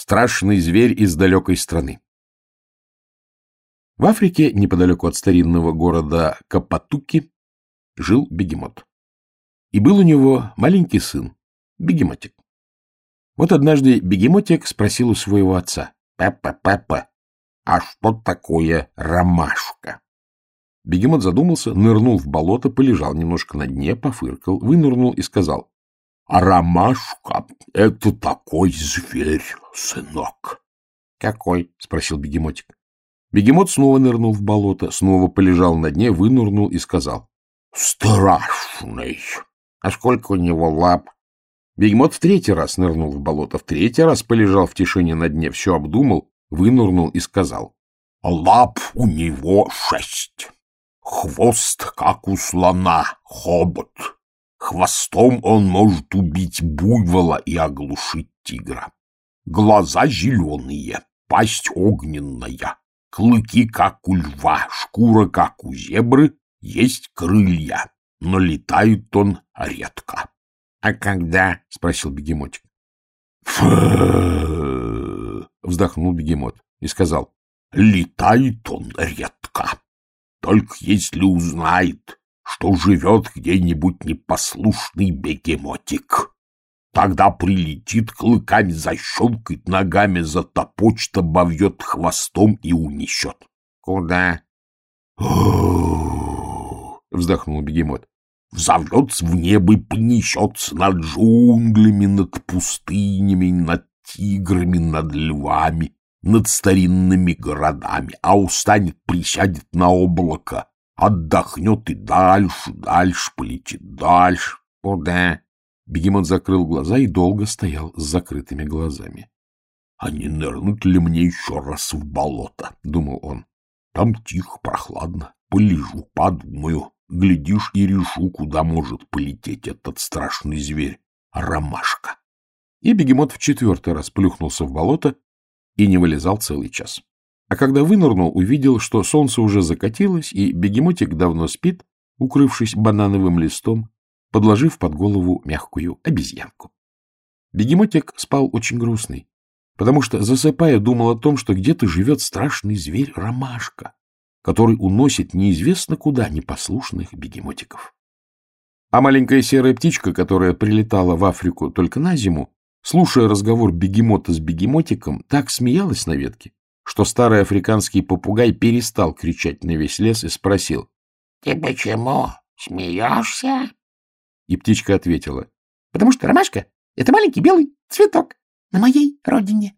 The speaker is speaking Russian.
Страшный зверь из далекой страны. В Африке, неподалеку от старинного города Капатуки, жил бегемот. И был у него маленький сын, бегемотик. Вот однажды бегемотик спросил у своего отца, «Папа, папа, а что такое ромашка?» Бегемот задумался, нырнул в болото, полежал немножко на дне, пофыркал, вынырнул и сказал, а ромашка — это такой зверь, сынок. — Какой? — спросил бегемотик. Бегемот снова нырнул в болото, снова полежал на дне, вынырнул и сказал. — Страшный. — А сколько у него лап? Бегемот в третий раз нырнул в болото, в третий раз полежал в тишине на дне, все обдумал, вынырнул и сказал. — Лап у него шесть. Хвост, как у слона, хобот. Хвостом он может убить буйвола и оглушить тигра. Глаза зеленые, пасть огненная, клыки, как у льва, шкура, как у зебры, есть крылья, но летает он редко. — А когда? — спросил бегемотик. — вздохнул бегемот и сказал. — Летает он редко. Только если узнает, что живет где-нибудь непослушный бегемотик. Тогда прилетит, клыками защелкает, ногами затопочет, обовьет хвостом и унесет. — Куда? — вздохнул бегемот. — Взовьется в небо и понесется над джунглями, над пустынями, над тиграми, над львами, над старинными городами, а устанет, присядет на облако, Отдохнет и дальше, дальше полетит, дальше. Куда? Бегемот закрыл глаза и долго стоял с закрытыми глазами. — А не нырнуть ли мне еще раз в болото? — думал он. — Там тихо, прохладно. Полежу, подумаю. Глядишь и решу, куда может полететь этот страшный зверь. Ромашка. И бегемот в четвертый раз плюхнулся в болото и не вылезал целый час. А когда вынырнул, увидел, что солнце уже закатилось, и бегемотик давно спит, укрывшись банановым листом, подложив под голову мягкую обезьянку. Бегемотик спал очень грустный, потому что, засыпая, думал о том, что где-то живет страшный зверь Ромашка, который уносит неизвестно куда непослушных бегемотиков. А маленькая серая птичка, которая прилетала в Африку только на зиму, слушая разговор бегемота с бегемотиком, так смеялась на ветке, что старый африканский попугай перестал кричать на весь лес и спросил. — Ты почему смеешься? И птичка ответила. — Потому что ромашка — это маленький белый цветок на моей родине.